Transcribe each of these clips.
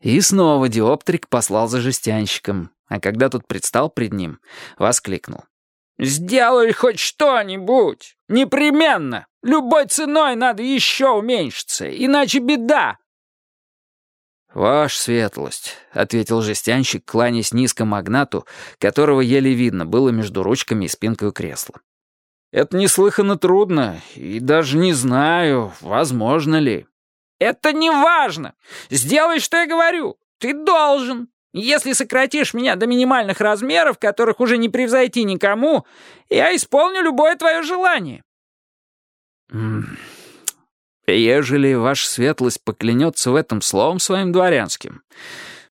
И снова диоптрик послал за жестянщиком, а когда тот предстал пред ним, воскликнул. «Сделай хоть что-нибудь! Непременно! Любой ценой надо еще уменьшиться, иначе беда!» «Ваша светлость», — ответил жестянщик, кланясь низко магнату, которого еле видно было между ручками и спинкой кресла. «Это неслыханно трудно, и даже не знаю, возможно ли». «Это не важно! Сделай, что я говорю! Ты должен! Если сократишь меня до минимальных размеров, которых уже не превзойти никому, я исполню любое твое желание». «Ежели ваша светлость поклянется в этом словом своим дворянским,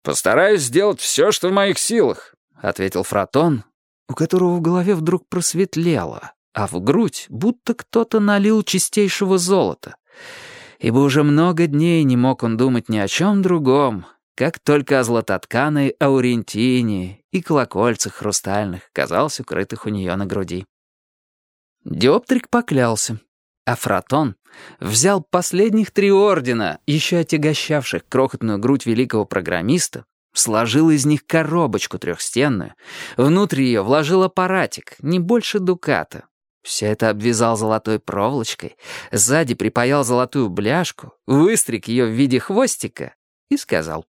постараюсь сделать все, что в моих силах», — ответил Фратон, у которого в голове вдруг просветлело, а в грудь будто кто-то налил чистейшего золота, ибо уже много дней не мог он думать ни о чем другом, как только о златотканой аурентине и колокольцах хрустальных, казалось, укрытых у нее на груди. Диоптрик поклялся, а Фратон взял последних три ордена, еще отягощавших крохотную грудь великого программиста, сложил из них коробочку трехстенную, внутрь ее вложил аппаратик, не больше дуката. Все это обвязал золотой проволочкой, сзади припаял золотую бляшку, выстриг ее в виде хвостика и сказал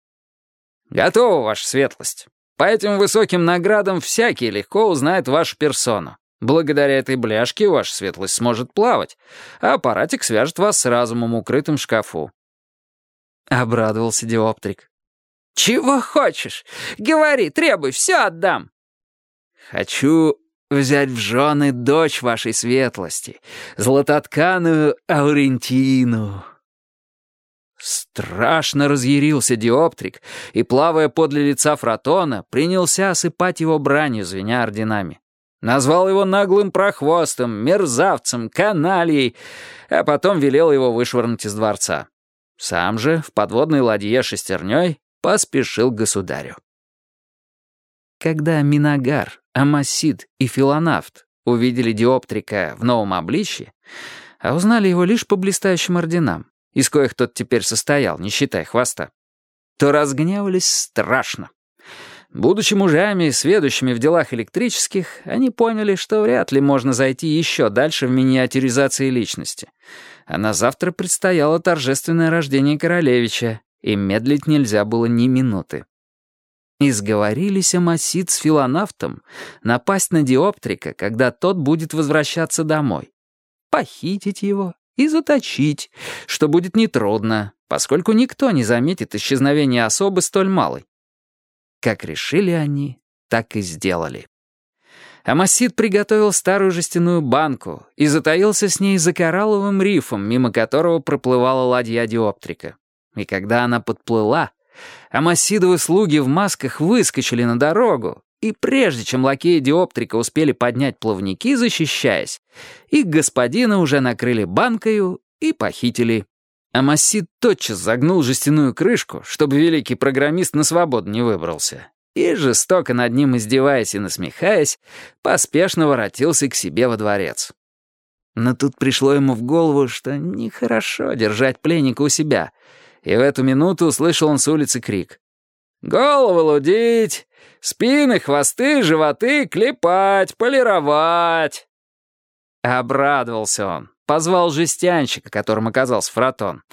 «Готово, ваша светлость. По этим высоким наградам всякий легко узнает вашу персону. Благодаря этой бляшке ваша светлость сможет плавать, а аппаратик свяжет вас с разумом, укрытым шкафу». Обрадовался Диоптрик. «Чего хочешь? Говори, требуй, все отдам». «Хочу взять в жены дочь вашей светлости, златотканую Аурентину». Страшно разъярился диоптрик и, плавая подле лица Фротона, принялся осыпать его бранью, звеня орденами. Назвал его наглым прохвостом, мерзавцем, канальей, а потом велел его вышвырнуть из дворца. Сам же в подводной ладье шестерней поспешил к государю. Когда Минагар, Амасид и Филонафт увидели диоптрика в новом обличье, а узнали его лишь по блистающим орденам, из коих тот теперь состоял, не считая хвоста, то разгневались страшно. Будучи мужами, сведущими в делах электрических, они поняли, что вряд ли можно зайти еще дальше в миниатюризации личности. А на завтра предстояло торжественное рождение королевича, и медлить нельзя было ни минуты. И сговорились Амасид с филонавтом напасть на Диоптрика, когда тот будет возвращаться домой. Похитить его и заточить, что будет нетрудно, поскольку никто не заметит исчезновения особы столь малой. Как решили они, так и сделали. Амасид приготовил старую жестяную банку и затаился с ней за коралловым рифом, мимо которого проплывала ладья диоптрика. И когда она подплыла, Амасидовы слуги в масках выскочили на дорогу, и прежде чем лакеи диоптрика успели поднять плавники, защищаясь, их господина уже накрыли банкою и похитили. Амасид тотчас загнул жестяную крышку, чтобы великий программист на свободу не выбрался, и, жестоко над ним издеваясь и насмехаясь, поспешно воротился к себе во дворец. Но тут пришло ему в голову, что нехорошо держать пленника у себя, и в эту минуту услышал он с улицы крик. «Головы лудить! Спины, хвосты, животы клепать, полировать!» Обрадовался он, позвал жестянщика, которым оказался фротон,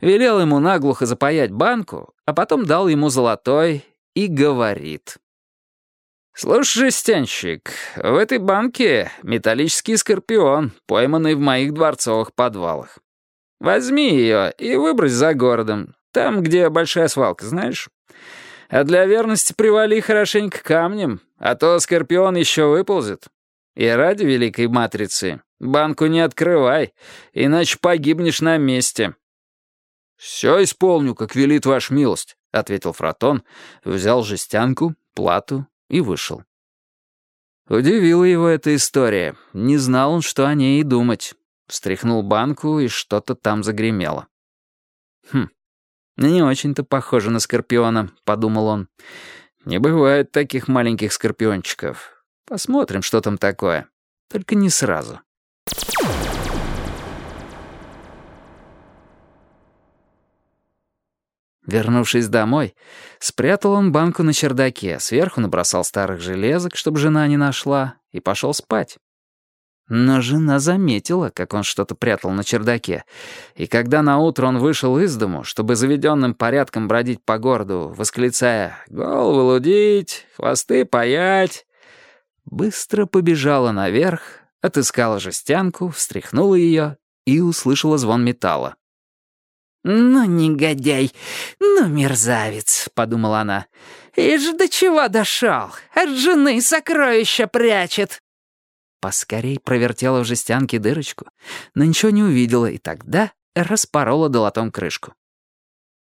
велел ему наглухо запаять банку, а потом дал ему золотой и говорит. «Слушай, жестянщик, в этой банке металлический скорпион, пойманный в моих дворцовых подвалах. Возьми ее и выбрось за городом, там, где большая свалка, знаешь? А для верности привали хорошенько камнем, а то Скорпион еще выползет. И ради Великой Матрицы банку не открывай, иначе погибнешь на месте». «Все исполню, как велит ваша милость», — ответил Фротон, взял жестянку, плату и вышел. Удивила его эта история. Не знал он, что о ней и думать. Встряхнул банку, и что-то там загремело. «Хм, «Не очень-то похоже на скорпиона», — подумал он. «Не бывает таких маленьких скорпиончиков. Посмотрим, что там такое. Только не сразу». Вернувшись домой, спрятал он банку на чердаке, сверху набросал старых железок, чтобы жена не нашла, и пошел спать. Но жена заметила, как он что-то прятал на чердаке, и когда наутро он вышел из дому, чтобы заведенным порядком бродить по городу, восклицая «Голову лудить, хвосты паять», быстро побежала наверх, отыскала жестянку, встряхнула ее и услышала звон металла. «Ну, негодяй, ну, мерзавец», — подумала она. «Ишь, до чего дошел? От жены сокровища прячет». Поскорей провертела в жестянке дырочку, но ничего не увидела, и тогда распорола долотом крышку.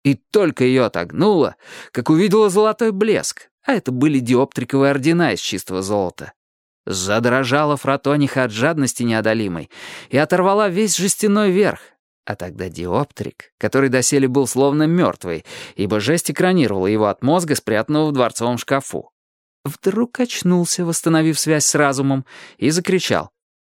И только ее отогнула, как увидела золотой блеск, а это были диоптриковые ордена из чистого золота. Задрожала фротониха от жадности неодолимой и оторвала весь жестяной верх, а тогда диоптрик, который доселе был словно мертвый, ибо жесть экранировала его от мозга, спрятанного в дворцовом шкафу, вдруг очнулся, восстановив связь с разумом, и закричал.